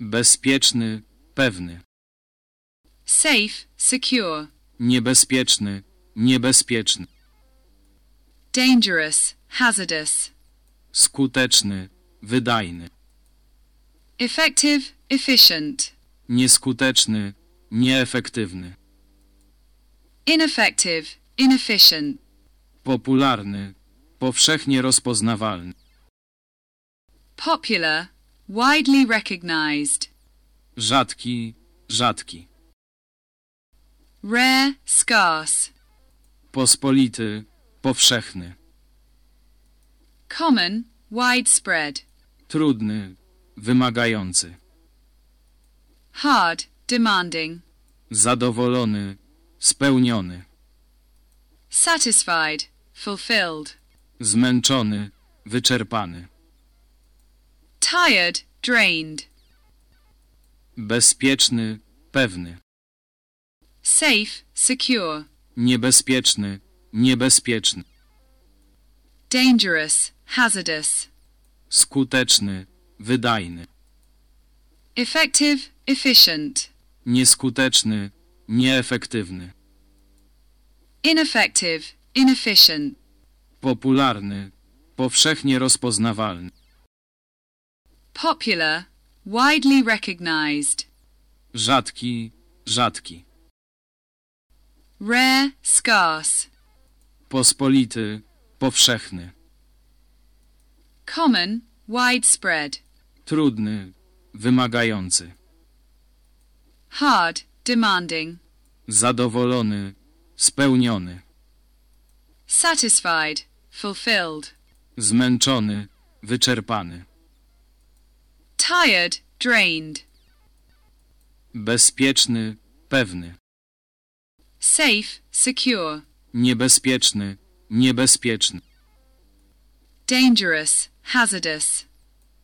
Bezpieczny, pewny. safe, secure, Niebezpieczny, niebezpieczny. dangerous, hazardous, Skuteczny, wydajny. effective, efficient, Nieskuteczny, nieefektywny. ineffective, inefficient, Popularny, powszechnie rozpoznawalny. popular, widely recognized, Rzadki, rzadki. rare, scarce, Pospolity, powszechny. common, widespread, Trudny, wymagający. hard, demanding, Zadowolony, spełniony. satisfied, fulfilled, Zmęczony, wyczerpany. Tired, drained, Bezpieczny, pewny. safe, secure, Niebezpieczny, niebezpieczny. dangerous, hazardous, Skuteczny, wydajny. effective, efficient, Nieskuteczny, nieefektywny. ineffective, inefficient, Popularny, powszechnie rozpoznawalny. Popular, widely recognized, Rzadki, rzadki. rare, scarce, Pospolity, powszechny. common, widespread, Trudny, wymagający. hard, demanding, Zadowolony, spełniony. satisfied, fulfilled, Zmęczony, wyczerpany. Tired, drained, Bezpieczny, pewny. safe, secure, Niebezpieczny, niebezpieczny. dangerous, hazardous,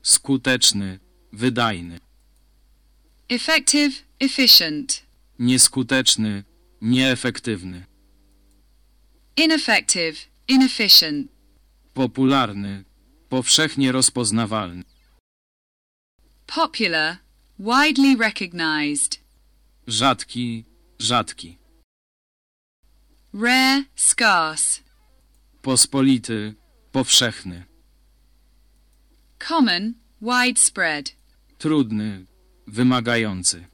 Skuteczny, wydajny. effective, efficient, Nieskuteczny, nieefektywny. ineffective, inefficient, Popularny, powszechnie rozpoznawalny. Popular, widely recognized, Rzadki, rzadki. rare, scarce, Pospolity, powszechny. common, widespread, Trudny, wymagający.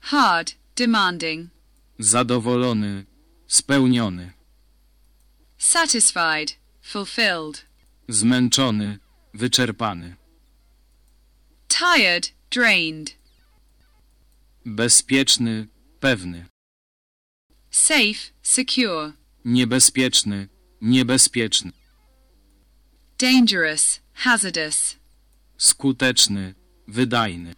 hard, demanding, Zadowolony, spełniony. satisfied, fulfilled, Zmęczony, wyczerpany. Tired, drained, Bezpieczny, pewny. safe, secure, Niebezpieczny, niebezpieczny. dangerous, hazardous, Skuteczny, wydajny.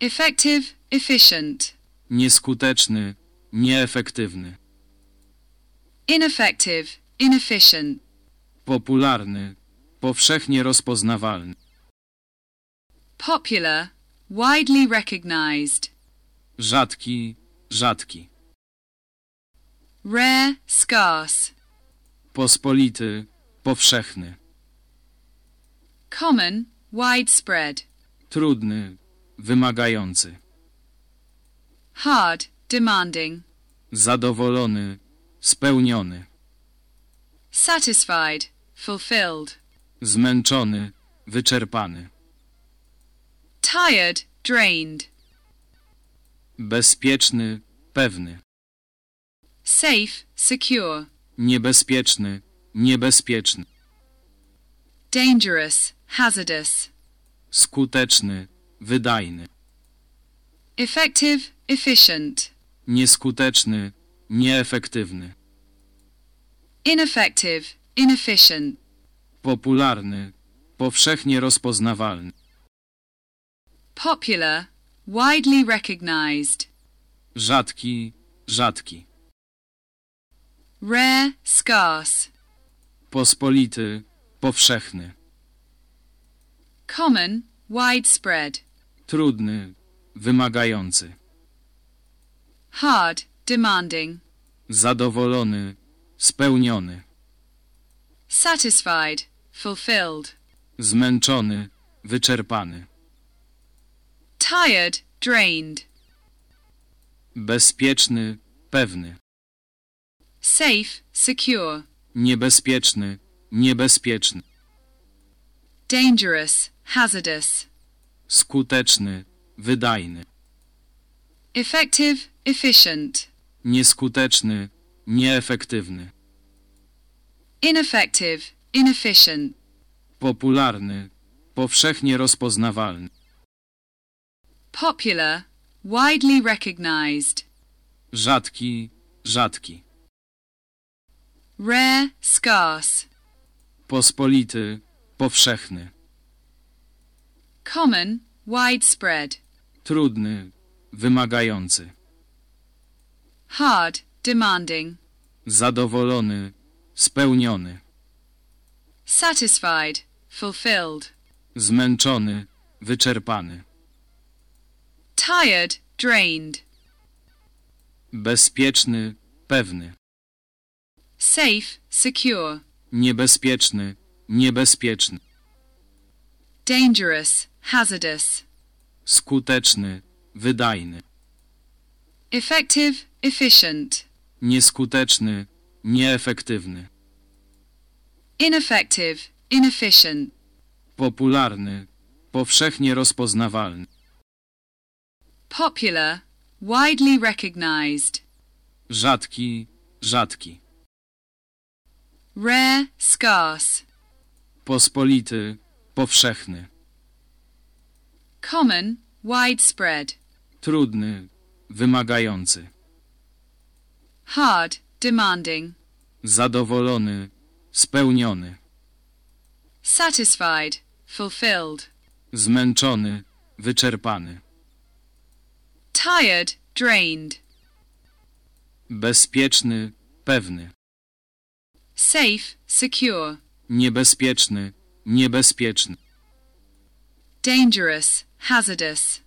effective, efficient, Nieskuteczny, nieefektywny. ineffective, inefficient, Popularny, powszechnie rozpoznawalny. Popular, widely recognized, Rzadki, rzadki. rare, scarce, Pospolity, powszechny. common, widespread, Trudny, wymagający. hard, demanding, Zadowolony, spełniony. satisfied, fulfilled, Zmęczony, wyczerpany. Tired, drained, Bezpieczny, pewny. safe, secure, Niebezpieczny, niebezpieczny. dangerous, hazardous, Skuteczny, wydajny. effective, efficient, Nieskuteczny, nieefektywny. ineffective, inefficient, Popularny, powszechnie rozpoznawalny. Popular, widely recognized, Rzadki, rzadki. rare, scarce, Pospolity, powszechny. common, widespread, Trudny, wymagający. hard, demanding, Zadowolony, spełniony. satisfied, fulfilled, Zmęczony, wyczerpany. Tired, drained, bezpieczny, pewny, safe, secure, niebezpieczny, niebezpieczny, dangerous, hazardous, skuteczny, wydajny, effective, efficient, nieskuteczny, nieefektywny, ineffective, inefficient, popularny, powszechnie rozpoznawalny, popular, widely recognized, rzadki, rzadki, rare, scarce, pospolity, powszechny, common, widespread, trudny, wymagający, hard, demanding, zadowolony, spełniony, satisfied, fulfilled, zmęczony, wyczerpany, tired, drained, bezpieczny, pewny, safe, secure, niebezpieczny, niebezpieczny, dangerous, hazardous, skuteczny, wydajny, effective, efficient, nieskuteczny, nieefektywny, ineffective, inefficient, popularny, powszechnie rozpoznawalny, popular, widely recognized, rzadki, rzadki, rare, scarce, pospolity, powszechny, common, widespread, trudny, wymagający, hard, demanding, zadowolony, spełniony, satisfied, fulfilled, zmęczony, wyczerpany, tired, drained, bezpieczny, pewny, safe, secure, niebezpieczny, niebezpieczny, dangerous, hazardous,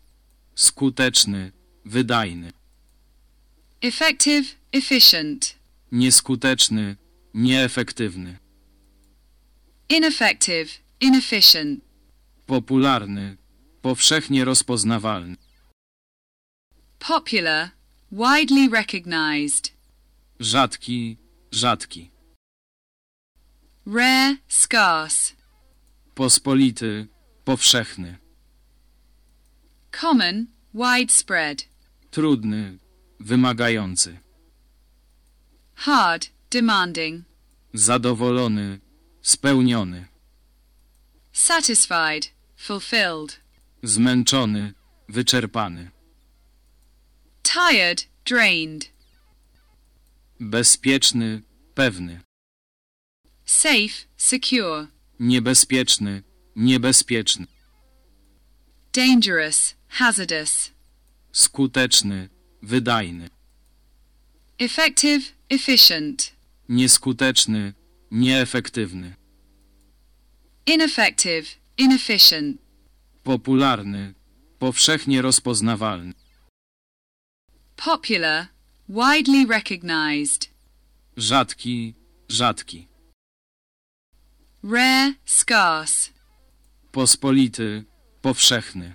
skuteczny, wydajny, effective, efficient, nieskuteczny, nieefektywny, ineffective, inefficient, popularny, powszechnie rozpoznawalny, popular, widely recognized, rzadki, rzadki, rare, scarce, pospolity, powszechny, common, widespread, trudny, wymagający, hard, demanding, zadowolony, spełniony, satisfied, fulfilled, zmęczony, wyczerpany, tired, drained, bezpieczny, pewny, safe, secure, niebezpieczny, niebezpieczny, dangerous, hazardous, skuteczny, wydajny, effective, efficient, nieskuteczny, nieefektywny, ineffective, inefficient, popularny, powszechnie rozpoznawalny, popular, widely recognized, rzadki, rzadki, rare, scarce, pospolity, powszechny,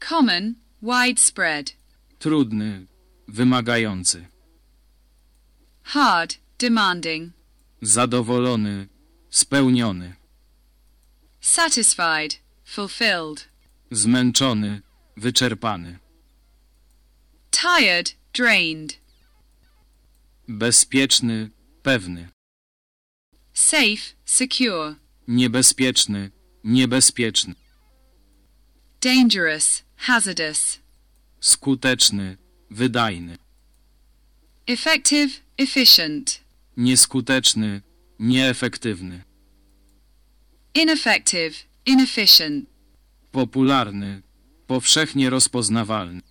common, widespread, trudny, wymagający, hard, demanding, zadowolony, spełniony, satisfied, fulfilled, zmęczony, wyczerpany, tired, drained, bezpieczny, pewny, safe, secure, niebezpieczny, niebezpieczny, dangerous, hazardous, skuteczny, wydajny, effective, efficient, nieskuteczny, nieefektywny, ineffective, inefficient, popularny, powszechnie rozpoznawalny,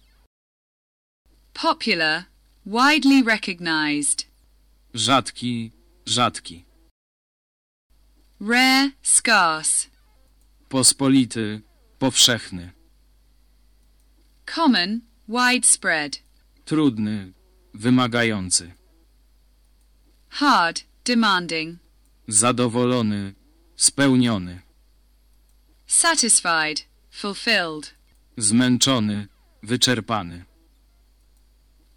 popular, widely recognized, rzadki, rzadki, rare, scarce, pospolity, powszechny, common, widespread, trudny, wymagający, hard, demanding, zadowolony, spełniony, satisfied, fulfilled, Zmęczony, wyczerpany.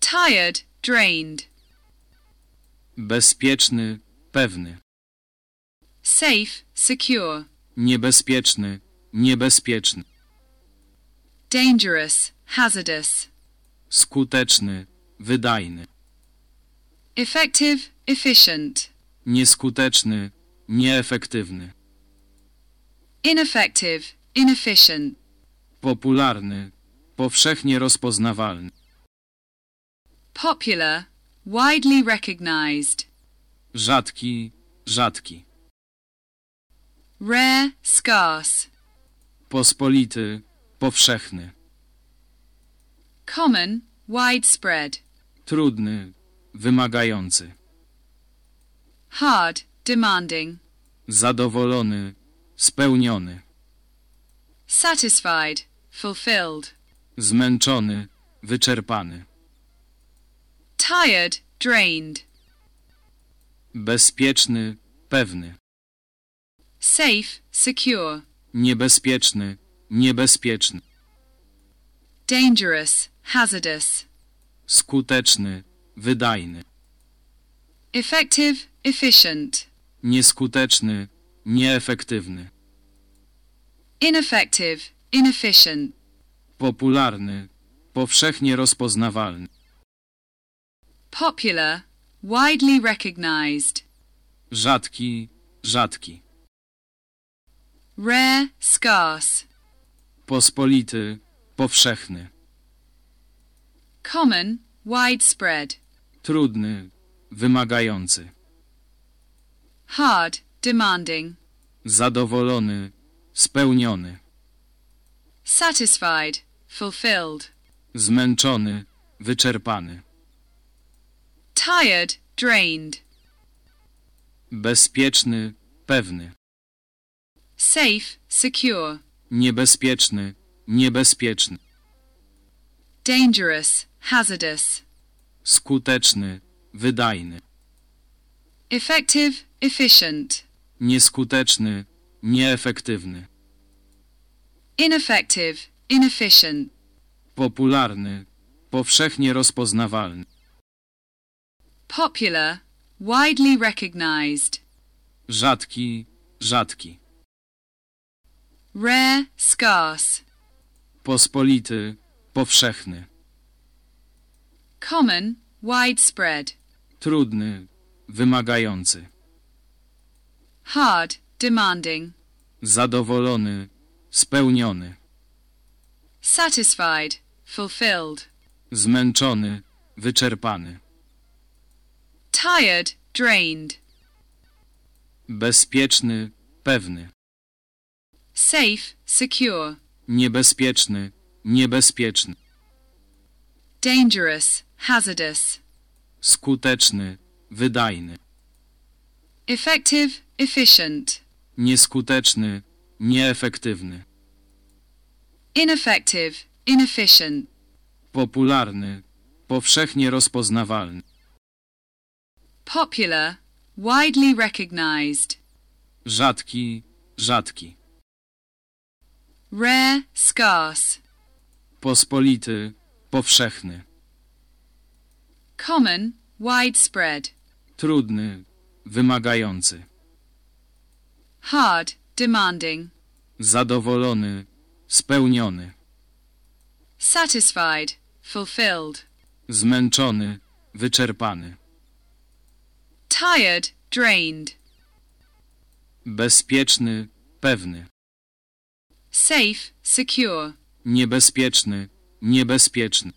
Tired, drained, Bezpieczny, pewny. safe, secure, Niebezpieczny, niebezpieczny. dangerous, hazardous, Skuteczny, wydajny. effective, efficient, Nieskuteczny, nieefektywny. ineffective, inefficient, Popularny, powszechnie rozpoznawalny. Popular, widely recognized, Rzadki, rzadki. rare, scarce, Pospolity, powszechny. common, widespread, Trudny, wymagający. hard, demanding, Zadowolony, spełniony. satisfied, fulfilled, Zmęczony, wyczerpany. Tired, drained, Bezpieczny, pewny. safe, secure, Niebezpieczny, niebezpieczny. dangerous, hazardous, Skuteczny, wydajny. effective, efficient, Nieskuteczny, nieefektywny. ineffective, inefficient, Popularny, powszechnie rozpoznawalny. Popular, widely recognized, Rzadki, rzadki. rare, scarce, Pospolity, powszechny. common, widespread, Trudny, wymagający. hard, demanding, Zadowolony, spełniony. satisfied, fulfilled, Zmęczony, wyczerpany. Tired, drained, Bezpieczny, pewny. safe, secure, Niebezpieczny, niebezpieczny. dangerous, hazardous, Skuteczny, wydajny. effective, efficient, Nieskuteczny, nieefektywny. ineffective, inefficient, Popularny, powszechnie rozpoznawalny. Popular, widely recognized, Rzadki, rzadki. rare, scarce, Pospolity, powszechny. common, widespread, Trudny, wymagający. hard, demanding, Zadowolony, spełniony. satisfied, fulfilled, Zmęczony, wyczerpany. Tired, drained, Bezpieczny, pewny. safe, secure, Niebezpieczny, niebezpieczny. dangerous, hazardous, Skuteczny, wydajny. effective, efficient, Nieskuteczny, nieefektywny. ineffective, inefficient, Popularny, powszechnie rozpoznawalny. Popular, widely recognized, Rzadki, rzadki. rare, scarce, Pospolity, powszechny. common, widespread, Trudny, wymagający. hard, demanding, Zadowolony, spełniony. satisfied, fulfilled, Zmęczony, wyczerpany. Tired, drained, Bezpieczny, pewny. safe, secure, Niebezpieczny, niebezpieczny.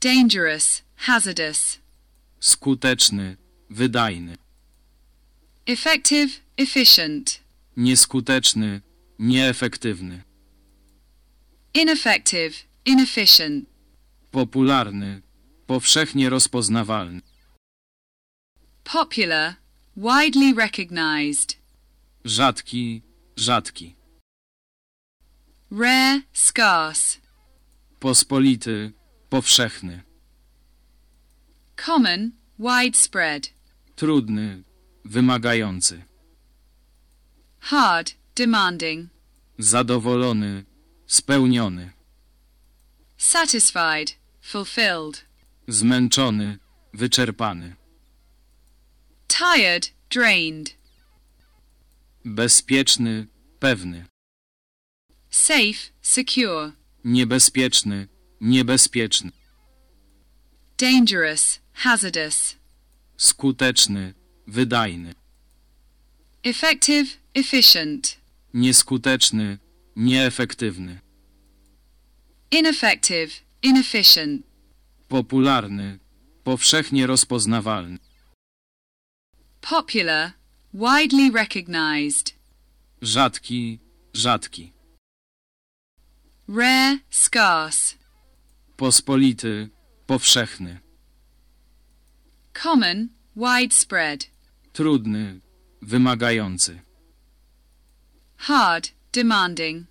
dangerous, hazardous, Skuteczny, wydajny. effective, efficient, Nieskuteczny, nieefektywny. ineffective, inefficient, Popularny, powszechnie rozpoznawalny. Popular, widely recognized, Rzadki, rzadki. rare, scarce, Pospolity, powszechny. common, widespread, Trudny, wymagający. hard, demanding, Zadowolony, spełniony, satisfied, fulfilled, zmęczony, wyczerpany, tired, drained, bezpieczny, pewny, safe, secure, niebezpieczny, niebezpieczny, dangerous, hazardous, skuteczny, wydajny, effective, efficient, nieskuteczny, nieefektywny, ineffective, inefficient, popularny, powszechnie rozpoznawalny, popular, widely recognized, rzadki, rzadki, rare, scarce, pospolity, powszechny, common, widespread, trudny, wymagający, hard, demanding,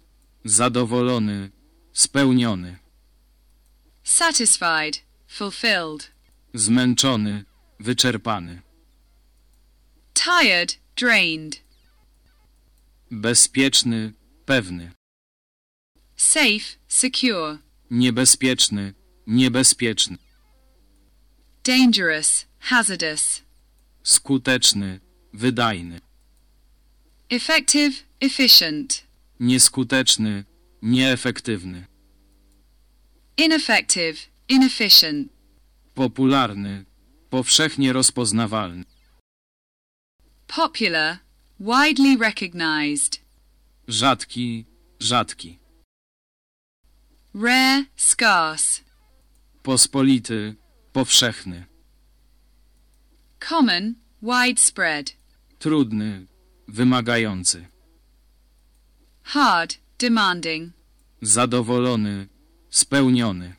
zadowolony, spełniony, satisfied, fulfilled, zmęczony, wyczerpany, tired, drained, bezpieczny, pewny, safe, secure, niebezpieczny, niebezpieczny, dangerous, hazardous, skuteczny, wydajny, effective, efficient, nieskuteczny, nieefektywny, ineffective, inefficient, popularny, powszechnie rozpoznawalny, popular, widely recognized, rzadki, rzadki, rare, scarce, pospolity, powszechny, common, widespread, trudny, wymagający, hard, demanding, zadowolony, spełniony,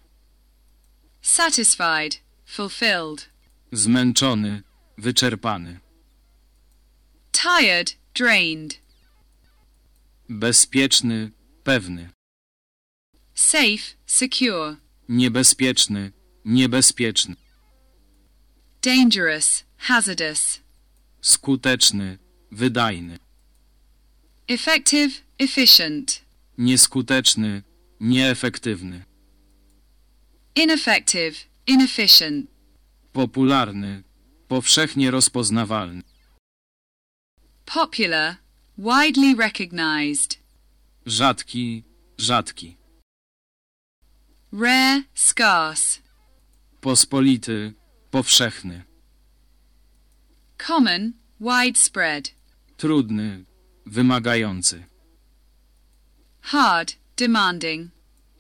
satisfied, fulfilled, zmęczony, wyczerpany, tired, drained, bezpieczny, pewny, safe, secure, niebezpieczny, niebezpieczny, dangerous, hazardous, skuteczny, wydajny, effective, efficient, nieskuteczny, nieefektywny, ineffective, inefficient, popularny, powszechnie rozpoznawalny, popular, widely recognized, rzadki, rzadki, rare, scarce, pospolity, powszechny, common, widespread, trudny, wymagający, hard, demanding,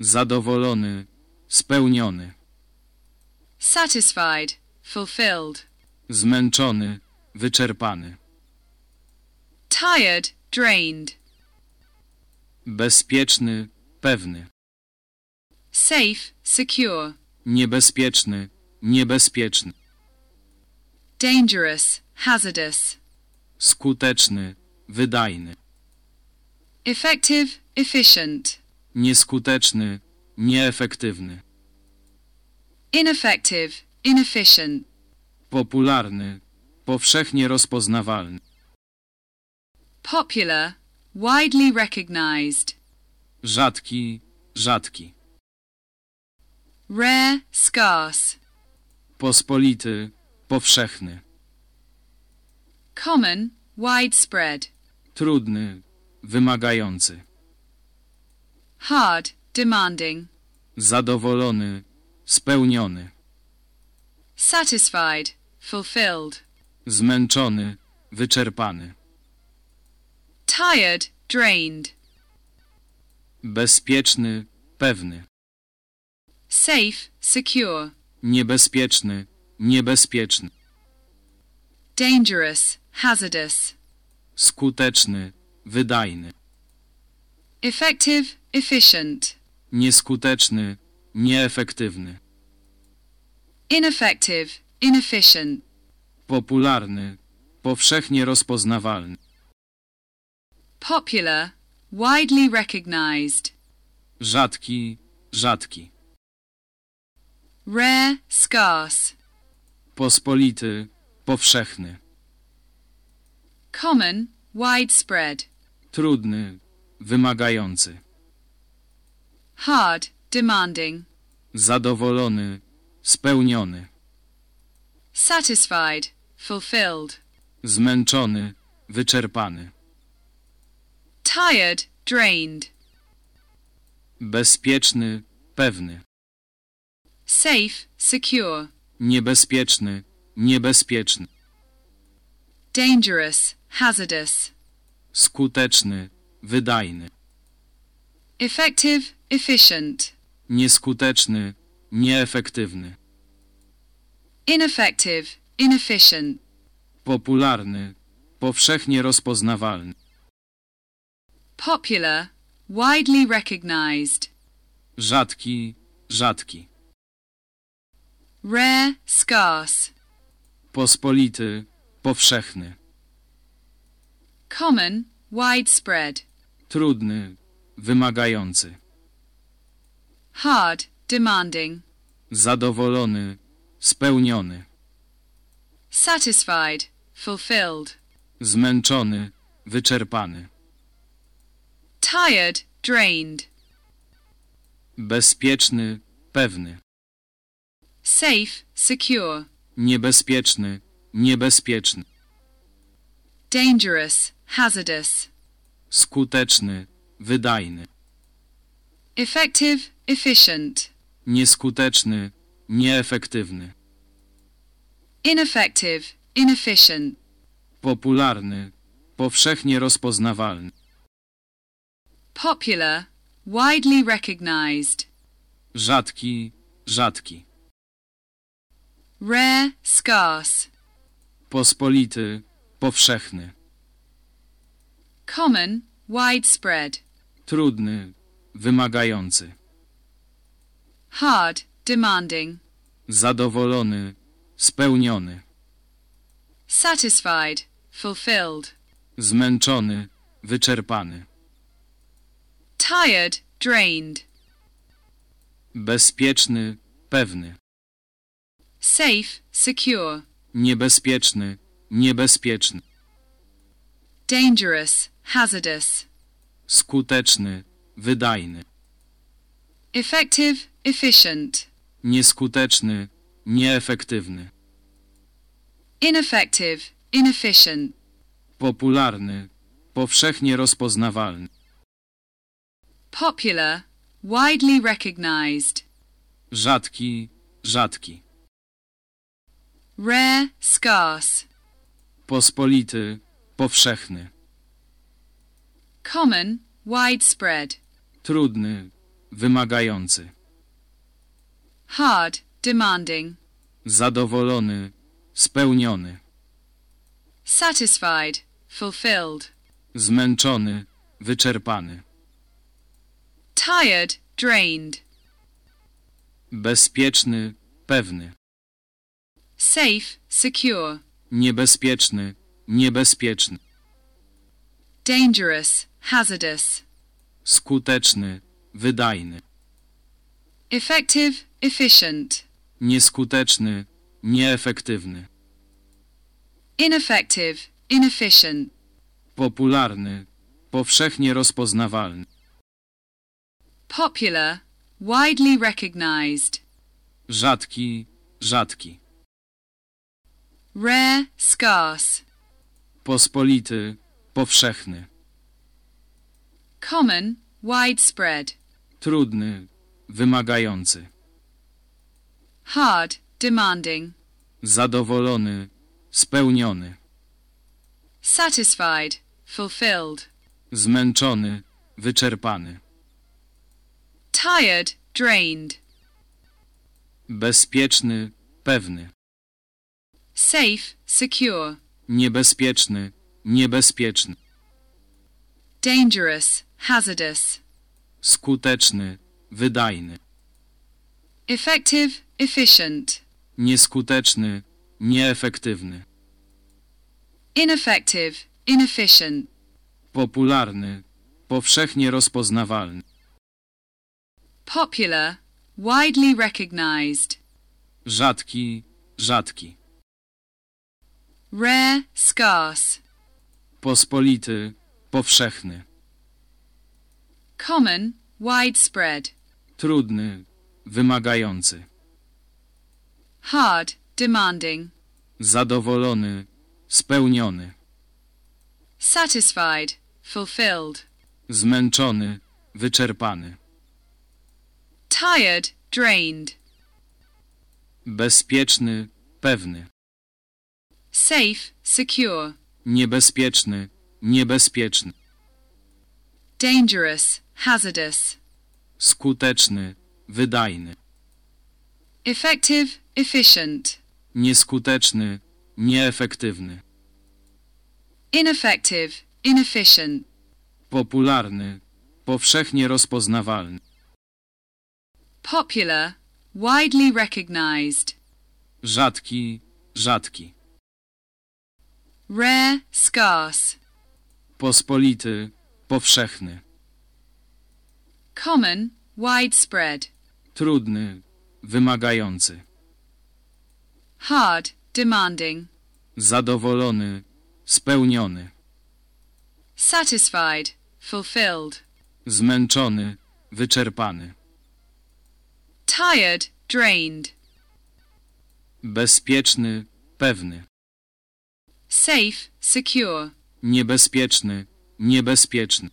zadowolony, spełniony, satisfied, fulfilled, zmęczony, wyczerpany, tired, drained, bezpieczny, pewny, safe, secure, niebezpieczny, niebezpieczny, dangerous, hazardous, skuteczny, wydajny, effective, efficient, nieskuteczny, nieefektywny, ineffective, inefficient, popularny, powszechnie rozpoznawalny, popular, widely recognized, rzadki, rzadki, rare, scarce, pospolity, powszechny, common, widespread, trudny, wymagający, hard, demanding, zadowolony, spełniony, satisfied, fulfilled, zmęczony, wyczerpany, tired, drained, bezpieczny, pewny, safe, secure, niebezpieczny, niebezpieczny, dangerous, hazardous, skuteczny, wydajny, effective, efficient, nieskuteczny, nieefektywny, ineffective, inefficient, popularny, powszechnie rozpoznawalny, popular, widely recognized, rzadki, rzadki, rare, scarce, pospolity, powszechny, common, widespread, trudny, wymagający, hard, demanding, zadowolony, spełniony, satisfied, fulfilled, zmęczony, wyczerpany, tired, drained, bezpieczny, pewny, safe, secure, niebezpieczny, niebezpieczny, dangerous, hazardous, skuteczny, wydajny, effective, efficient, nieskuteczny, nieefektywny, ineffective, inefficient, popularny, powszechnie rozpoznawalny, popular, widely recognized, rzadki, rzadki, rare, scarce, pospolity, powszechny, common, widespread, trudny, wymagający, hard, demanding, zadowolony, spełniony, satisfied, fulfilled, zmęczony, wyczerpany, tired, drained, bezpieczny, pewny, safe, secure, niebezpieczny, niebezpieczny, dangerous, hazardous, skuteczny, wydajny, effective, efficient, nieskuteczny, nieefektywny, ineffective, inefficient, popularny, powszechnie rozpoznawalny, popular, widely recognized, rzadki, rzadki, rare, scarce, pospolity, powszechny, common, widespread, trudny, wymagający, hard, demanding, zadowolony, spełniony, satisfied, fulfilled, zmęczony, wyczerpany, tired, drained, bezpieczny, pewny, safe, secure, niebezpieczny, niebezpieczny, dangerous, hazardous, skuteczny, wydajny, effective, efficient, nieskuteczny, nieefektywny, ineffective, inefficient, popularny, powszechnie rozpoznawalny, popular, widely recognized, rzadki, rzadki, rare, scarce, pospolity, powszechny, common, widespread, trudny, wymagający, hard, demanding, zadowolony, spełniony, satisfied, fulfilled, zmęczony, wyczerpany, tired, drained, bezpieczny, pewny, safe, secure, niebezpieczny, niebezpieczny, dangerous, hazardous, skuteczny, wydajny, effective, efficient, nieskuteczny, nieefektywny, ineffective, inefficient, popularny, powszechnie rozpoznawalny, popular, widely recognized, rzadki, rzadki, rare, scarce, pospolity, powszechny, common, widespread, trudny, wymagający, hard, demanding, zadowolony, spełniony, satisfied, fulfilled, zmęczony, wyczerpany, tired, drained, bezpieczny, pewny, safe, secure, niebezpieczny, niebezpieczny, dangerous, hazardous, skuteczny, wydajny, effective, efficient, nieskuteczny, nieefektywny, ineffective, inefficient, popularny, powszechnie rozpoznawalny, popular, widely recognized, rzadki, rzadki, rare, scarce, pospolity, powszechny, common, widespread, trudny, wymagający, hard, demanding, zadowolony, spełniony, satisfied, fulfilled, zmęczony, wyczerpany, tired, drained, bezpieczny, pewny, safe, secure, niebezpieczny, niebezpieczny, dangerous, hazardous, skuteczny, wydajny, effective, efficient, nieskuteczny, nieefektywny, ineffective, inefficient, popularny, powszechnie rozpoznawalny, popular, widely recognized, rzadki, rzadki, rare, scarce, pospolity, powszechny, common, widespread, trudny, wymagający, hard, demanding, zadowolony, spełniony, satisfied, fulfilled, zmęczony, wyczerpany, tired, drained, bezpieczny, pewny, safe, secure, niebezpieczny, niebezpieczny,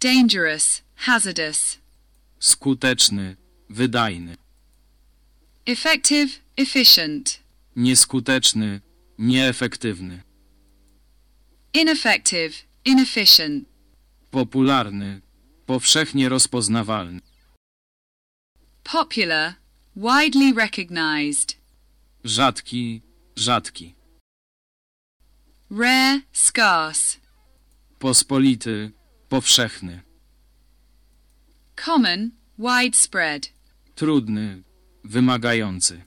dangerous, hazardous, skuteczny, wydajny, effective, efficient, nieskuteczny, nieefektywny, ineffective, inefficient, popularny, powszechnie rozpoznawalny, popular, widely recognized, rzadki, rzadki, rare, scarce, pospolity, powszechny, common, widespread, trudny, wymagający,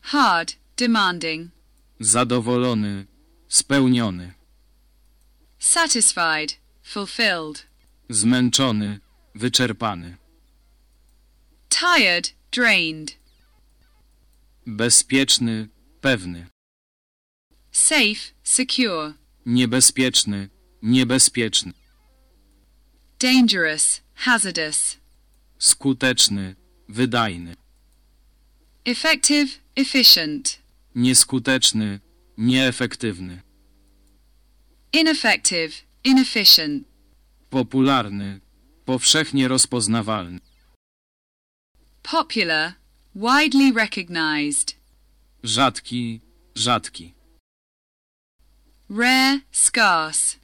hard, demanding, zadowolony, spełniony, satisfied, fulfilled, zmęczony, wyczerpany, tired, drained, bezpieczny, pewny, safe, secure, niebezpieczny, niebezpieczny, dangerous, hazardous, skuteczny, wydajny, effective, efficient, nieskuteczny, nieefektywny, ineffective, inefficient, popularny, powszechnie rozpoznawalny, popular, widely recognized, rzadki, rzadki, rare, scarce,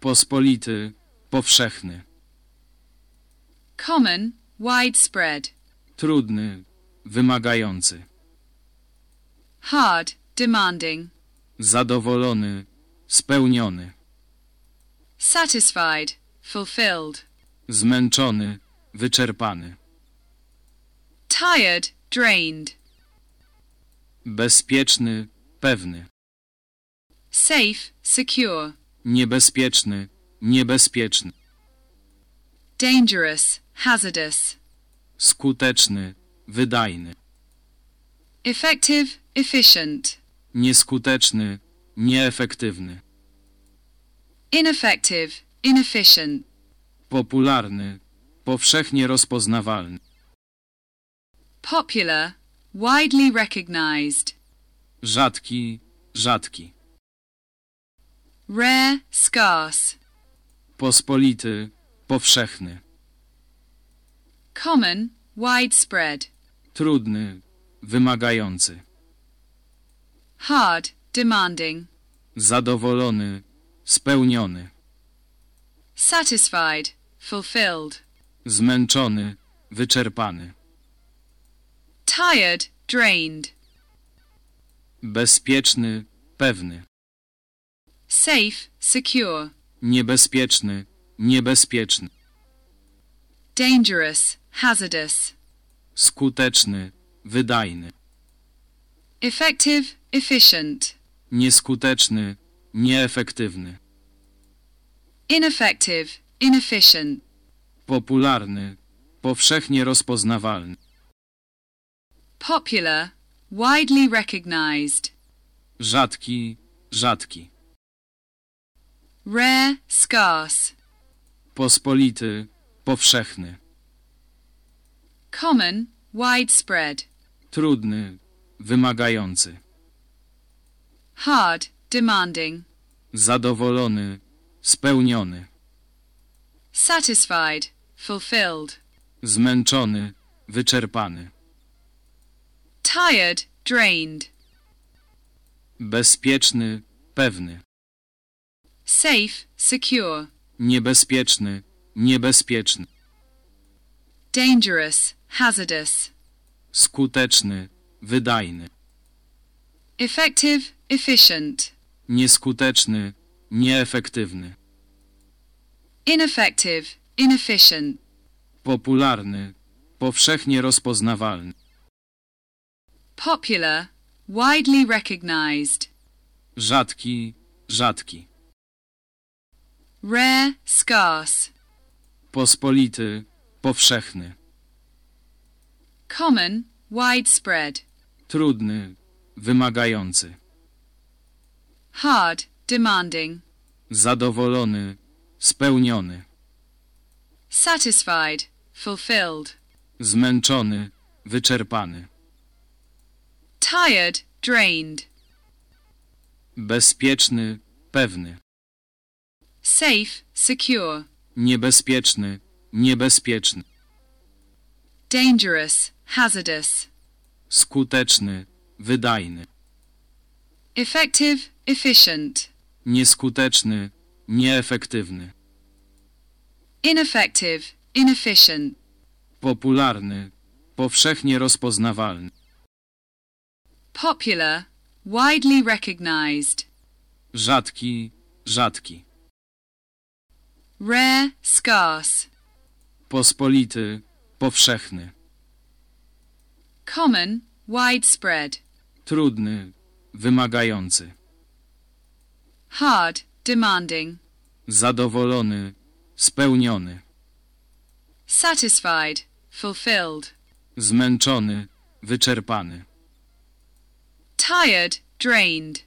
pospolity, powszechny, common, widespread, trudny, wymagający, hard, demanding, zadowolony, spełniony, satisfied, fulfilled, zmęczony, wyczerpany, tired, drained, bezpieczny, pewny, safe, secure, niebezpieczny, niebezpieczny, dangerous, hazardous, skuteczny, wydajny, effective, efficient, nieskuteczny, nieefektywny, ineffective, inefficient, popularny, powszechnie rozpoznawalny, popular, widely recognized, rzadki, rzadki, rare, scarce, pospolity, powszechny, common, widespread, trudny, wymagający, hard, demanding, zadowolony, spełniony, satisfied, fulfilled, zmęczony, wyczerpany, tired, drained, bezpieczny, pewny, safe, secure, niebezpieczny, niebezpieczny, dangerous, hazardous, skuteczny, wydajny, effective, efficient, nieskuteczny, nieefektywny, ineffective, inefficient, popularny, powszechnie rozpoznawalny, popular, widely recognized, rzadki, rzadki, rare, scarce, pospolity, powszechny, common, widespread, trudny, wymagający, hard, demanding, zadowolony, spełniony, satisfied, fulfilled, zmęczony, wyczerpany, tired, drained, bezpieczny, pewny, safe, secure, niebezpieczny, niebezpieczny, dangerous, hazardous, skuteczny, wydajny, effective, efficient, nieskuteczny, nieefektywny, ineffective, inefficient, popularny, powszechnie rozpoznawalny, popular, widely recognized, rzadki, rzadki, rare, scarce, pospolity, powszechny, common, widespread, trudny, wymagający, hard, demanding, zadowolony, spełniony, satisfied, fulfilled, zmęczony, wyczerpany, tired, drained, bezpieczny, pewny, safe, secure, niebezpieczny, niebezpieczny, dangerous, hazardous, skuteczny, wydajny, effective, efficient, nieskuteczny, nieefektywny, ineffective, inefficient, popularny, powszechnie rozpoznawalny, popular, widely recognized, rzadki, rzadki, rare, scarce, pospolity, powszechny, common, widespread, trudny, wymagający, hard, demanding, zadowolony, spełniony, satisfied, fulfilled, zmęczony, wyczerpany, tired, drained,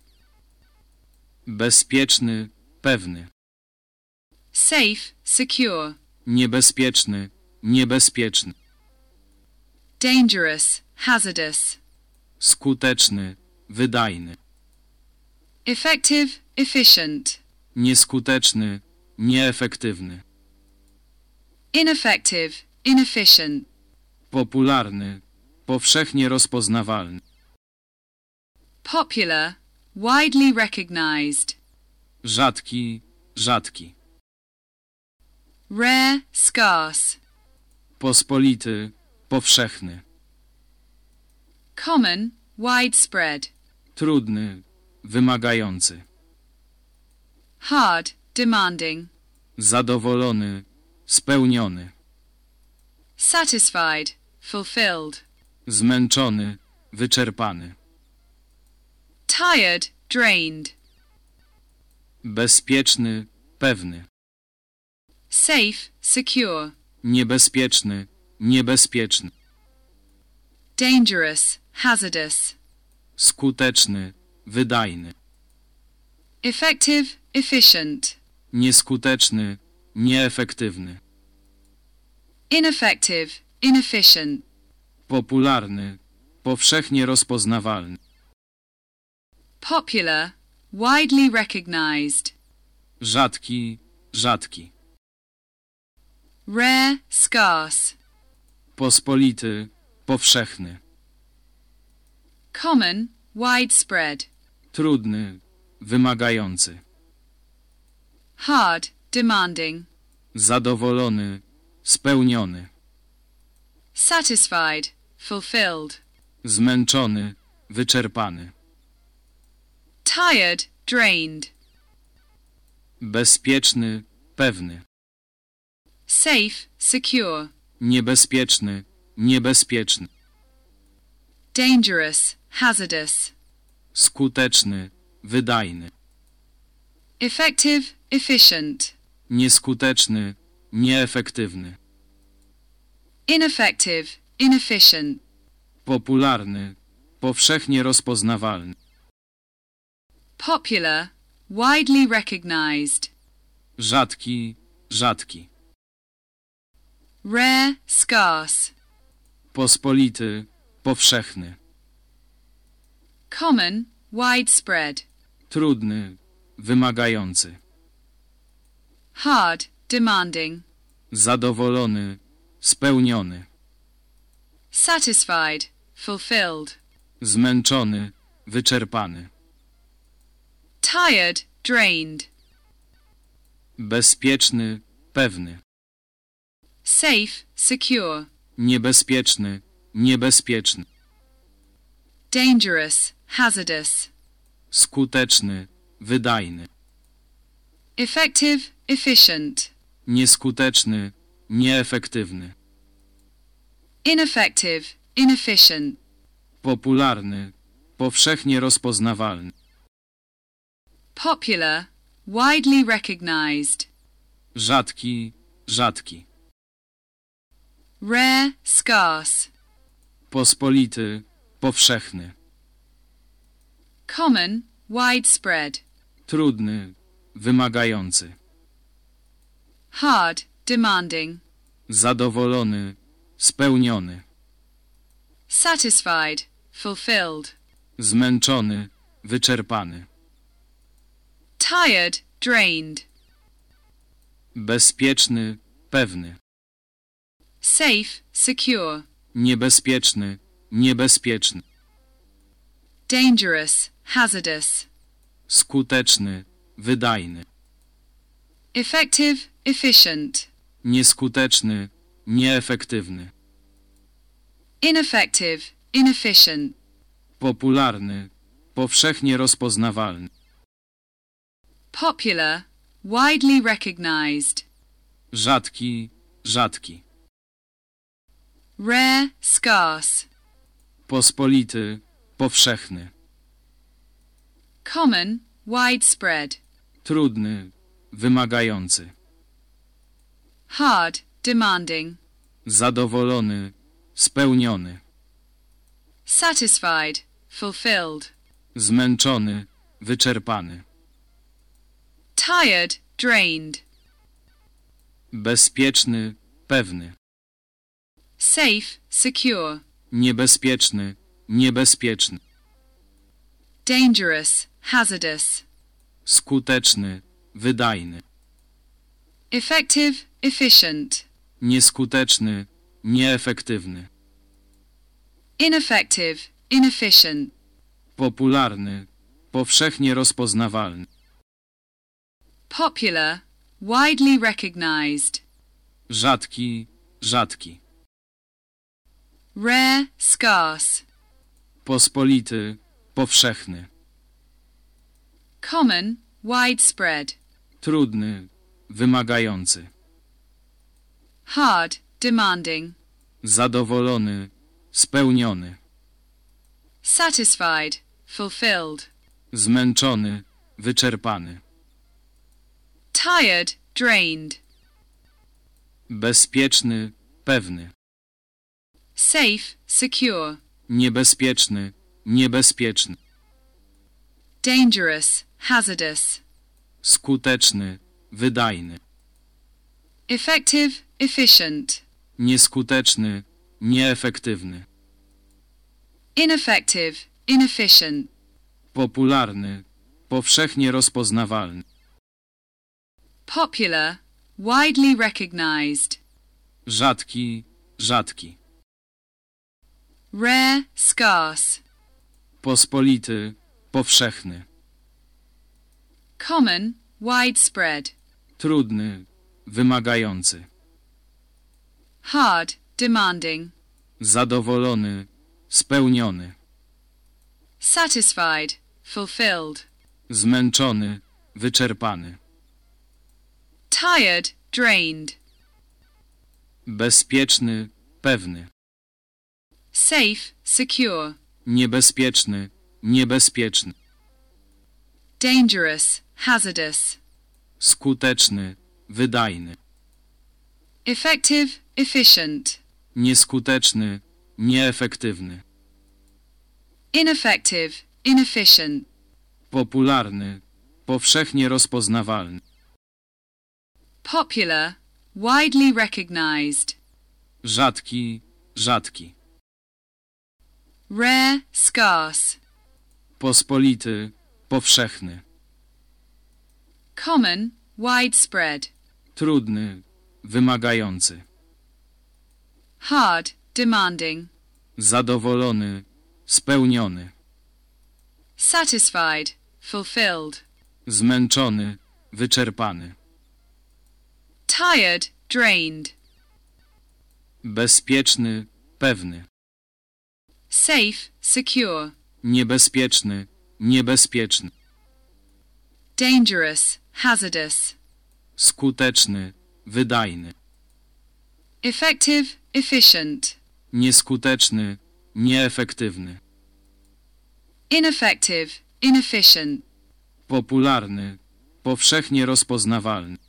bezpieczny, pewny, safe, secure, niebezpieczny, niebezpieczny, dangerous, hazardous, skuteczny, wydajny, effective, efficient, nieskuteczny, nieefektywny, ineffective, inefficient, popularny, powszechnie rozpoznawalny, popular, widely recognized, rzadki, rzadki, rare, scarce, pospolity, powszechny, common, widespread, trudny, wymagający, hard, demanding, zadowolony, spełniony, satisfied, fulfilled, zmęczony, wyczerpany, tired, drained, bezpieczny, pewny, safe, secure, niebezpieczny, niebezpieczny, dangerous, hazardous, skuteczny, wydajny, effective, efficient, nieskuteczny, nieefektywny, ineffective, inefficient, popularny, powszechnie rozpoznawalny, popular, widely recognized, rzadki, rzadki, rare, scarce, pospolity, powszechny, common, widespread, trudny, wymagający, hard, demanding, zadowolony, spełniony, satisfied, fulfilled, zmęczony, wyczerpany, tired, drained, bezpieczny, pewny, safe, secure, niebezpieczny, niebezpieczny, dangerous, hazardous, skuteczny, wydajny, effective, efficient, nieskuteczny, nieefektywny, ineffective, inefficient, popularny, powszechnie rozpoznawalny, popular, widely recognized, rzadki, rzadki, rare, scarce, pospolity, powszechny, common, widespread, trudny, wymagający, hard, demanding, zadowolony, spełniony, satisfied, fulfilled, zmęczony, wyczerpany, tired, drained, bezpieczny, pewny, safe, secure, niebezpieczny, niebezpieczny, dangerous, hazardous, skuteczny, wydajny, effective, efficient, nieskuteczny, nieefektywny, ineffective, inefficient, popularny, powszechnie rozpoznawalny, popular, widely recognized, rzadki, rzadki, rare, scarce, pospolity, powszechny, common, widespread, trudny, wymagający, hard, demanding, zadowolony, spełniony, satisfied, fulfilled, zmęczony, wyczerpany, tired, drained, bezpieczny, pewny, safe, secure, niebezpieczny, niebezpieczny, dangerous, hazardous, skuteczny, wydajny, effective, efficient, nieskuteczny, nieefektywny, ineffective, inefficient, popularny, powszechnie rozpoznawalny, popular, widely recognized, rzadki, rzadki, rare, scarce, pospolity, powszechny, common, widespread, trudny, wymagający, hard, demanding, zadowolony, spełniony, satisfied, fulfilled, zmęczony, wyczerpany, tired, drained, bezpieczny, pewny, safe, secure, niebezpieczny, niebezpieczny, dangerous, hazardous, skuteczny, wydajny, effective, efficient, nieskuteczny, nieefektywny, ineffective, inefficient, popularny, powszechnie rozpoznawalny, popular, widely recognized, rzadki, rzadki, rare, scarce, pospolity, powszechny, common, widespread, trudny, wymagający, hard, demanding, zadowolony, spełniony, satisfied, fulfilled, zmęczony, wyczerpany, tired, drained, bezpieczny, pewny, safe, secure, niebezpieczny, niebezpieczny, dangerous, hazardous, skuteczny, wydajny, effective, efficient, nieskuteczny, nieefektywny, ineffective, inefficient, popularny, powszechnie rozpoznawalny, popular, widely recognized, rzadki, rzadki, rare, scarce, pospolity, powszechny, common, widespread, trudny, wymagający, hard, demanding, zadowolony, spełniony, satisfied, fulfilled, zmęczony, wyczerpany, tired, drained, bezpieczny, pewny, safe, secure, niebezpieczny, niebezpieczny, dangerous, hazardous, skuteczny, wydajny, effective, efficient, nieskuteczny, nieefektywny, ineffective, inefficient, popularny, powszechnie rozpoznawalny, popular, widely recognized, rzadki, rzadki, rare, scarce, pospolity, powszechny, common, widespread, trudny, wymagający, hard, demanding, zadowolony, spełniony, satisfied, fulfilled, zmęczony, wyczerpany, tired, drained, bezpieczny, pewny, safe, secure, niebezpieczny, niebezpieczny, dangerous, hazardous, skuteczny, wydajny, effective, efficient, nieskuteczny, nieefektywny, ineffective, inefficient, popularny, powszechnie rozpoznawalny,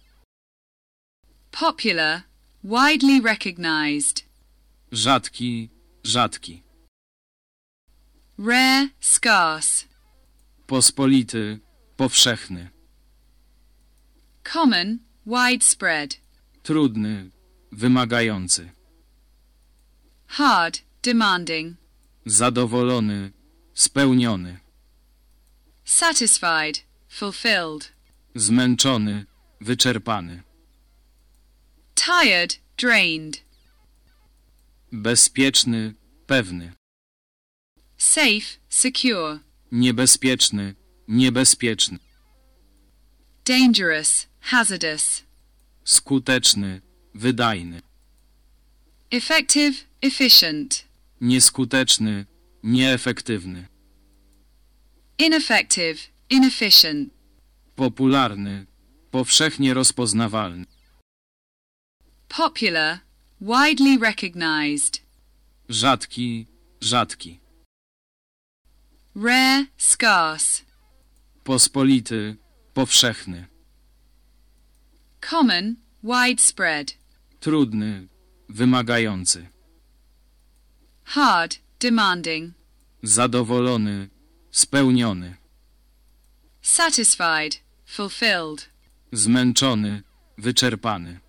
popular, widely recognized, rzadki, rzadki, rare, scarce, pospolity, powszechny, common, widespread, trudny, wymagający, hard, demanding, zadowolony, spełniony, satisfied, fulfilled, zmęczony, wyczerpany, tired, drained, bezpieczny, pewny, safe, secure, niebezpieczny, niebezpieczny, dangerous, hazardous, skuteczny, wydajny, effective, efficient, nieskuteczny, nieefektywny, ineffective, inefficient, popularny, powszechnie rozpoznawalny, popular, widely recognized, rzadki, rzadki, rare, scarce, pospolity, powszechny, common, widespread, trudny, wymagający, hard, demanding, zadowolony, spełniony, satisfied, fulfilled, zmęczony, wyczerpany,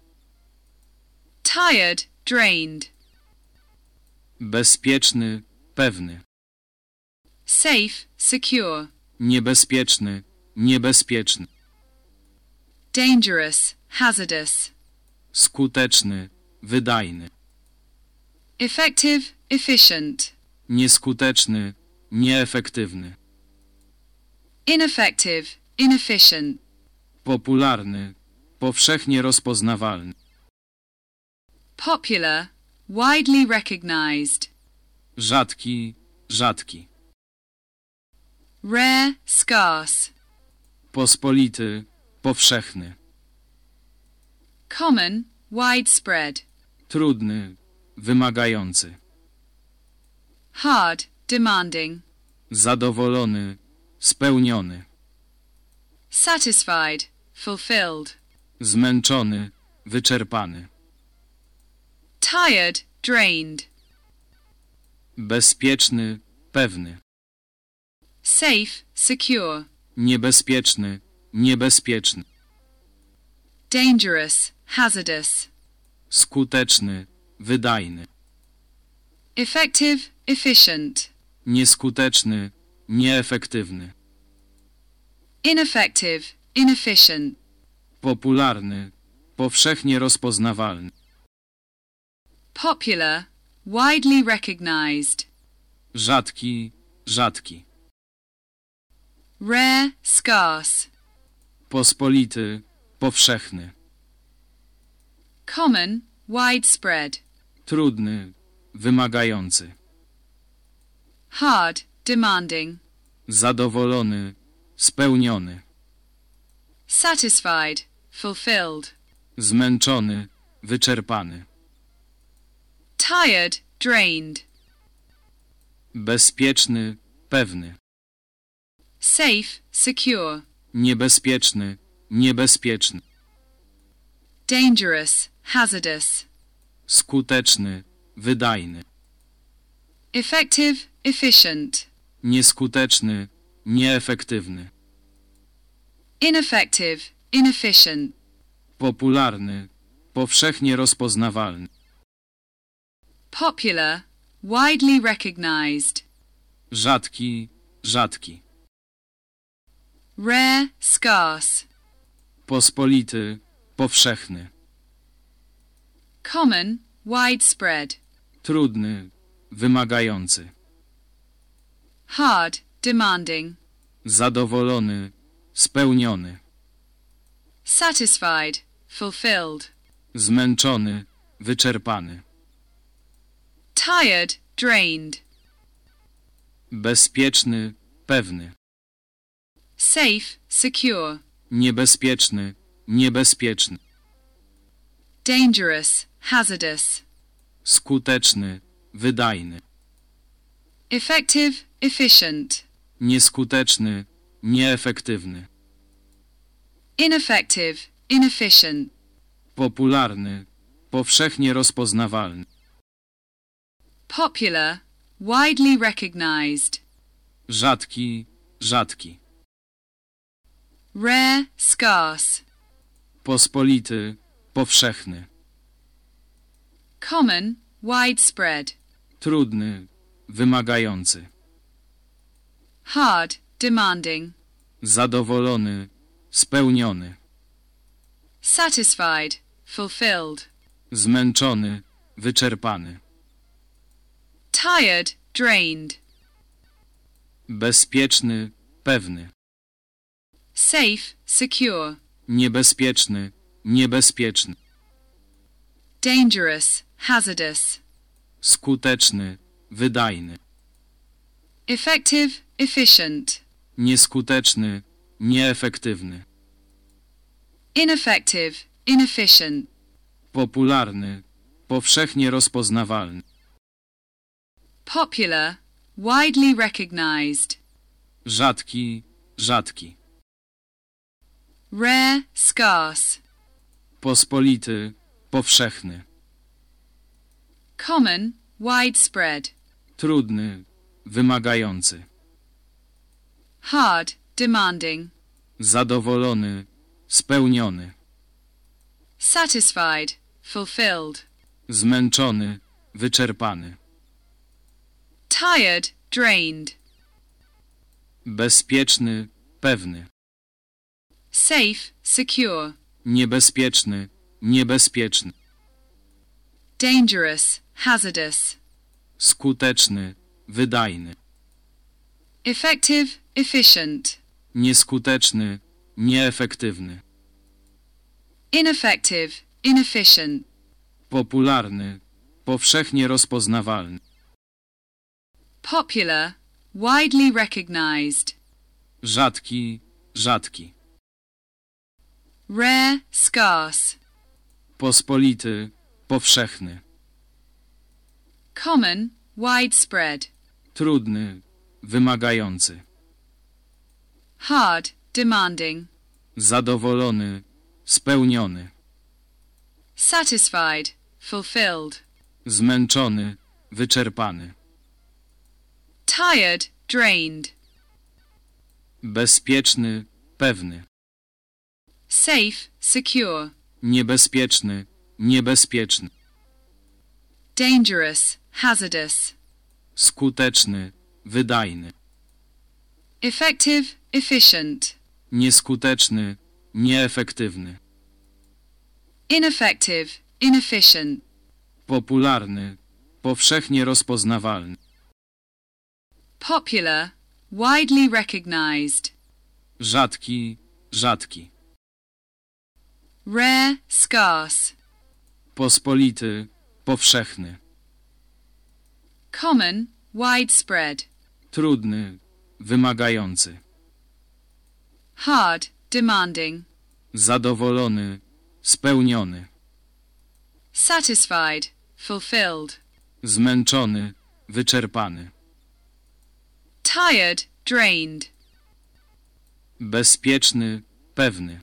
tired, drained, bezpieczny, pewny, safe, secure, niebezpieczny, niebezpieczny, dangerous, hazardous, skuteczny, wydajny, effective, efficient, nieskuteczny, nieefektywny, ineffective, inefficient, popularny, powszechnie rozpoznawalny, popular, widely recognized, rzadki, rzadki, rare, scarce, pospolity, powszechny, common, widespread, trudny, wymagający, hard, demanding, zadowolony, spełniony, satisfied, fulfilled, zmęczony, wyczerpany, tired, drained, bezpieczny, pewny, safe, secure, niebezpieczny, niebezpieczny, dangerous, hazardous, skuteczny, wydajny, effective, efficient, nieskuteczny, nieefektywny, ineffective, inefficient, popularny, powszechnie rozpoznawalny, popular, widely recognized, rzadki, rzadki, rare, scarce, pospolity, powszechny, common, widespread, trudny, wymagający, hard, demanding, zadowolony, spełniony, satisfied, fulfilled, zmęczony, wyczerpany, tired, drained, bezpieczny, pewny, safe, secure, niebezpieczny, niebezpieczny, dangerous, hazardous, skuteczny, wydajny, effective, efficient, nieskuteczny, nieefektywny, ineffective, inefficient, popularny, powszechnie rozpoznawalny, Popular, widely recognized. Rzadki, rzadki. Rare, scarce. Pospolity, powszechny. Common, widespread. Trudny, wymagający. Hard, demanding. Zadowolony, spełniony. Satisfied, fulfilled. Zmęczony, wyczerpany. Tired, drained. Bezpieczny, pewny. Safe, secure. Niebezpieczny, niebezpieczny. Dangerous, hazardous. Skuteczny, wydajny. Effective, efficient. Nieskuteczny, nieefektywny. Ineffective, inefficient. Popularny, powszechnie rozpoznawalny. Popular, widely recognized. Rzadki, rzadki. Rare, scarce. Pospolity, powszechny. Common, widespread. Trudny, wymagający. Hard, demanding. Zadowolony, spełniony. Satisfied, fulfilled. Zmęczony, wyczerpany. Tired, drained. Bezpieczny, pewny. Safe, secure. Niebezpieczny, niebezpieczny. Dangerous, hazardous. Skuteczny, wydajny. Effective, efficient. Nieskuteczny, nieefektywny. Ineffective, inefficient. Popularny, powszechnie rozpoznawalny. Popular, widely recognized. Rzadki, rzadki. Rare, scarce. Pospolity, powszechny. Common, widespread. Trudny, wymagający. Hard, demanding. Zadowolony, spełniony. Satisfied, fulfilled. Zmęczony, wyczerpany. Tired, drained. Bezpieczny, pewny. Safe, secure. Niebezpieczny, niebezpieczny. Dangerous, hazardous. Skuteczny, wydajny. Effective, efficient. Nieskuteczny, nieefektywny. Ineffective, inefficient. Popularny, powszechnie rozpoznawalny. Popular, widely recognized. Rzadki, rzadki. Rare, scarce. Pospolity, powszechny. Common, widespread. Trudny, wymagający. Hard, demanding. Zadowolony, spełniony. Satisfied, fulfilled. Zmęczony, wyczerpany. Tired, drained. Bezpieczny, pewny. Safe, secure. Niebezpieczny, niebezpieczny. Dangerous, hazardous. Skuteczny, wydajny. Effective, efficient. Nieskuteczny, nieefektywny. Ineffective, inefficient. Popularny, powszechnie rozpoznawalny. Popular, widely recognized. Rzadki, rzadki. Rare, scarce. Pospolity, powszechny. Common, widespread. Trudny, wymagający. Hard, demanding. Zadowolony, spełniony. Satisfied, fulfilled. Zmęczony, wyczerpany. Tired, drained. Bezpieczny, pewny.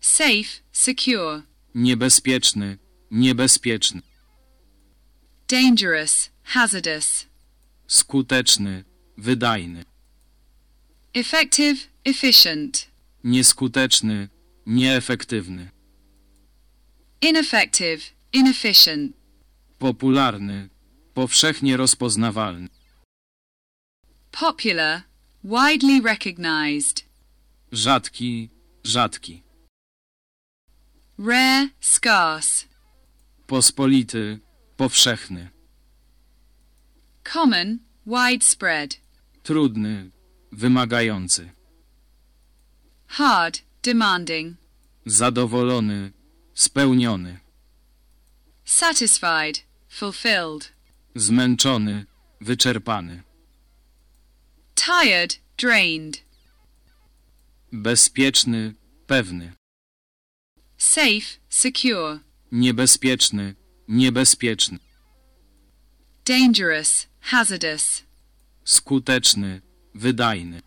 Safe, secure. Niebezpieczny, niebezpieczny. Dangerous, hazardous. Skuteczny, wydajny. Effective, efficient. Nieskuteczny, nieefektywny. Ineffective, inefficient. Popularny. Powszechnie rozpoznawalny. Popular. Widely recognized. Rzadki. Rzadki. Rare. Scarce. Pospolity. Powszechny. Common. Widespread. Trudny. Wymagający. Hard. Demanding. Zadowolony. Spełniony. Satisfied. Fulfilled. Zmęczony. Wyczerpany. Tired. Drained. Bezpieczny. Pewny. Safe. Secure. Niebezpieczny. Niebezpieczny. Dangerous. Hazardous. Skuteczny. Wydajny.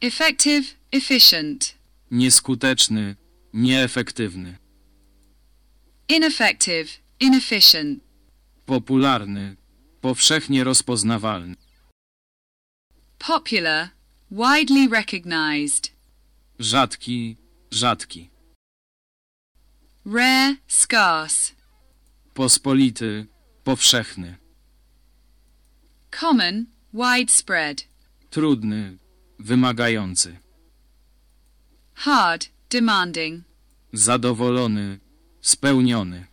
Effective. Efficient. Nieskuteczny. Nieefektywny. Ineffective. Inefficient. Popularny. Powszechnie rozpoznawalny. Popular. Widely recognized. Rzadki. Rzadki. Rare. Scarce. Pospolity. Powszechny. Common. Widespread. Trudny. Wymagający. Hard. Demanding. Zadowolony. Spełniony.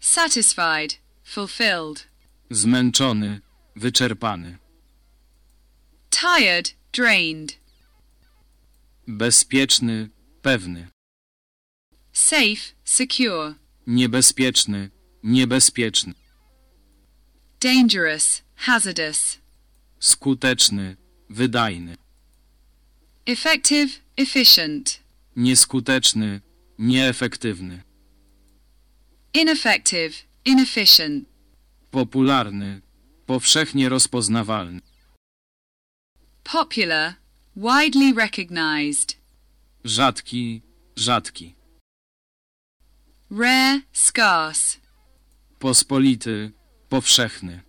Satisfied. Fulfilled. Zmęczony. Wyczerpany. Tired. Drained. Bezpieczny. Pewny. Safe. Secure. Niebezpieczny. Niebezpieczny. Dangerous. Hazardous. Skuteczny. Wydajny. Effective. Efficient. Nieskuteczny. Nieefektywny. Ineffective. Inefficient. Popularny. Powszechnie rozpoznawalny. Popular. Widely recognized. Rzadki. Rzadki. Rare. Scarce. Pospolity. Powszechny.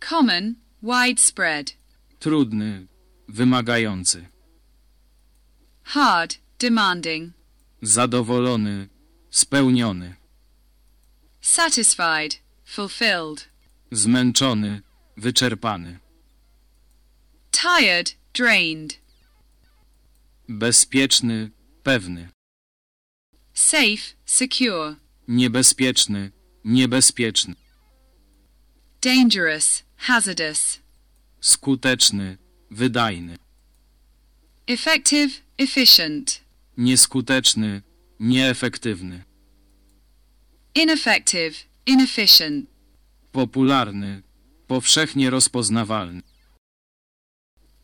Common. Widespread. Trudny. Wymagający. Hard. Demanding. Zadowolony. Spełniony. Satisfied. Fulfilled. Zmęczony. Wyczerpany. Tired. Drained. Bezpieczny. Pewny. Safe. Secure. Niebezpieczny. Niebezpieczny. Dangerous. Hazardous. Skuteczny. Wydajny. Effective. Efficient. Nieskuteczny. Nieefektywny. Ineffective. Inefficient. Popularny. Powszechnie rozpoznawalny.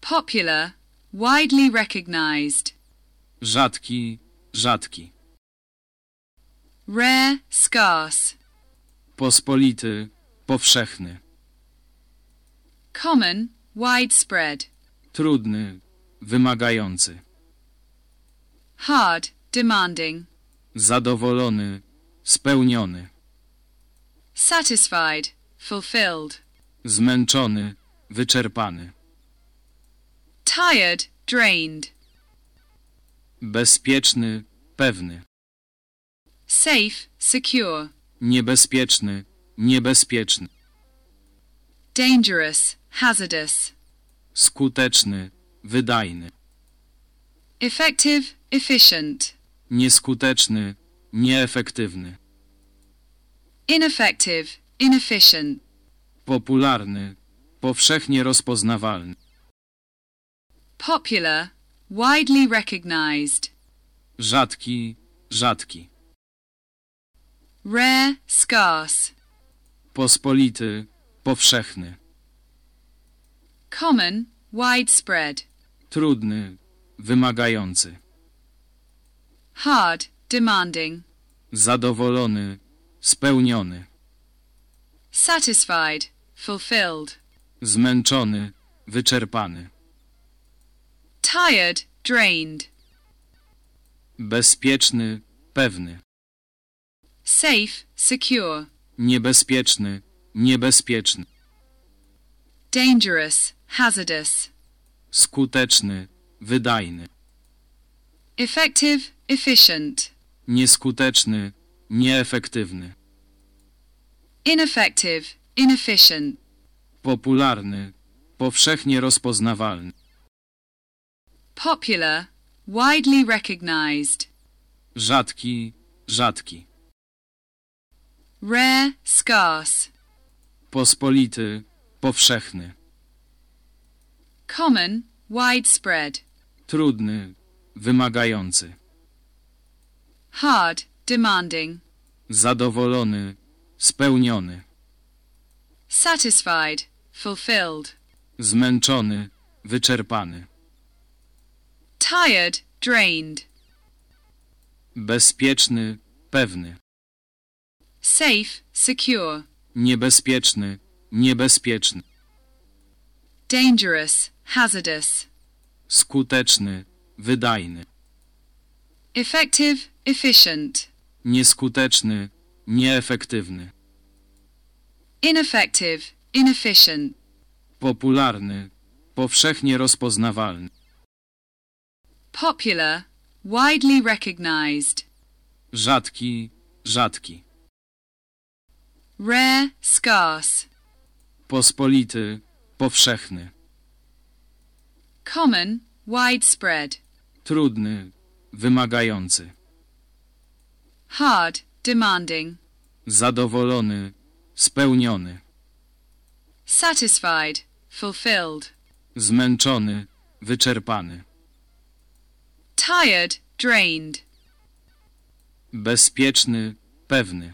Popular. Widely recognized. Rzadki. Rzadki. Rare. Scarce. Pospolity. Powszechny. Common. Widespread. Trudny. Wymagający. Hard. Demanding. Zadowolony. Spełniony. Satisfied. Fulfilled. Zmęczony. Wyczerpany. Tired. Drained. Bezpieczny. Pewny. Safe. Secure. Niebezpieczny. Niebezpieczny. Dangerous. Hazardous. Skuteczny. Wydajny. Effective. Efficient. Nieskuteczny. Nieefektywny. Ineffective. Inefficient. Popularny. Powszechnie rozpoznawalny. Popular. Widely recognized. Rzadki. Rzadki. Rare. Scarce. Pospolity. Powszechny. Common. Widespread. Trudny. Wymagający. Hard. Demanding. Zadowolony. Spełniony. Satisfied. Fulfilled. Zmęczony. Wyczerpany. Tired. Drained. Bezpieczny. Pewny. Safe. Secure. Niebezpieczny. Niebezpieczny. Dangerous. Hazardous. Skuteczny. Wydajny. Effective. Efficient. Nieskuteczny. Nieefektywny. ineffective, inefficient, popularny, powszechnie rozpoznawalny, popular, widely recognized, rzadki, rzadki, rare, scarce, pospolity, powszechny, common, widespread, trudny, wymagający, hard, demanding, zadowolony, spełniony, satisfied, fulfilled, zmęczony, wyczerpany, tired, drained, bezpieczny, pewny, safe, secure, niebezpieczny, niebezpieczny, dangerous, hazardous, skuteczny, wydajny, effective, efficient, nieskuteczny, nieefektywny, ineffective, inefficient, popularny, powszechnie rozpoznawalny, popular, widely recognized, rzadki, rzadki, rare, scarce, pospolity, powszechny, common, widespread, trudny, wymagający, hard, demanding, zadowolony, spełniony, satisfied, fulfilled, zmęczony, wyczerpany, tired, drained, bezpieczny, pewny,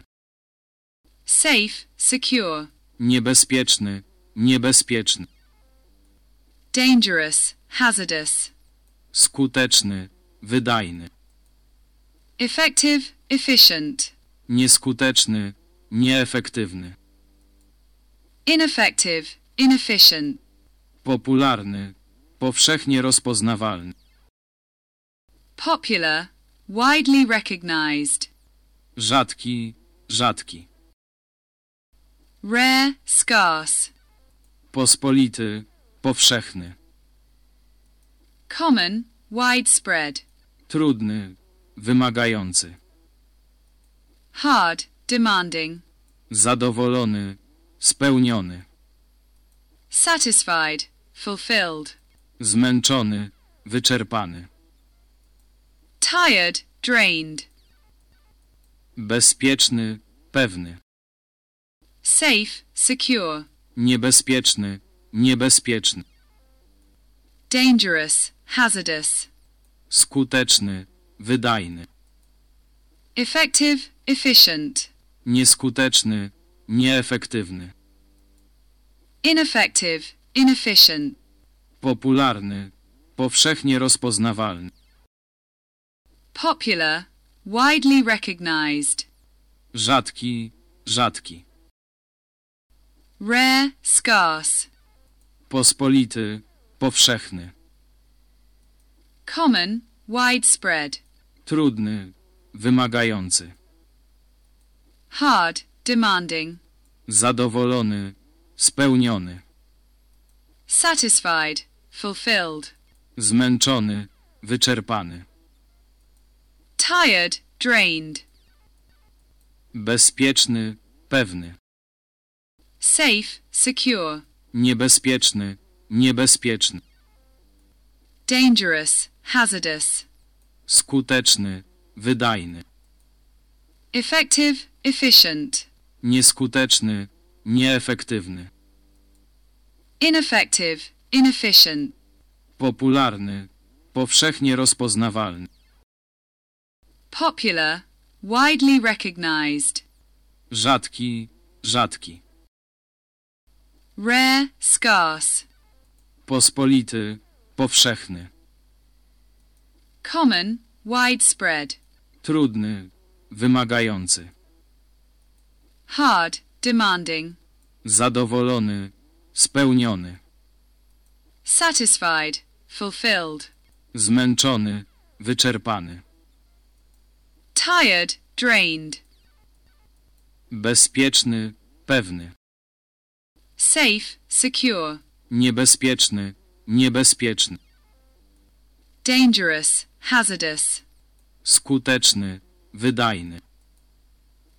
safe, secure, niebezpieczny, niebezpieczny, dangerous, hazardous, skuteczny, wydajny, effective, efficient, nieskuteczny, nieefektywny, ineffective, inefficient, popularny, powszechnie rozpoznawalny, popular, widely recognized, rzadki, rzadki, rare, scarce, pospolity, powszechny, common, widespread, trudny, wymagający, hard, demanding, zadowolony, spełniony, satisfied, fulfilled, zmęczony, wyczerpany, tired, drained, bezpieczny, pewny, safe, secure, niebezpieczny, niebezpieczny, dangerous, hazardous, skuteczny, wydajny, effective, efficient, nieskuteczny, nieefektywny, ineffective, inefficient, popularny, powszechnie rozpoznawalny, popular, widely recognized, rzadki, rzadki, rare, scarce, pospolity, powszechny, common, widespread, trudny, wymagający, hard, demanding, zadowolony, spełniony, satisfied, fulfilled, zmęczony, wyczerpany, tired, drained, bezpieczny, pewny, safe, secure, niebezpieczny, niebezpieczny, dangerous, hazardous, skuteczny, wydajny, effective, efficient, nieskuteczny, nieefektywny, ineffective, inefficient, popularny, powszechnie rozpoznawalny, popular, widely recognized, rzadki, rzadki, rare, scarce, pospolity, powszechny, common, widespread, trudny, wymagający, hard, demanding, zadowolony, spełniony, satisfied, fulfilled, zmęczony, wyczerpany, tired, drained, bezpieczny, pewny, safe, secure, niebezpieczny, niebezpieczny, dangerous, hazardous, skuteczny, wydajny,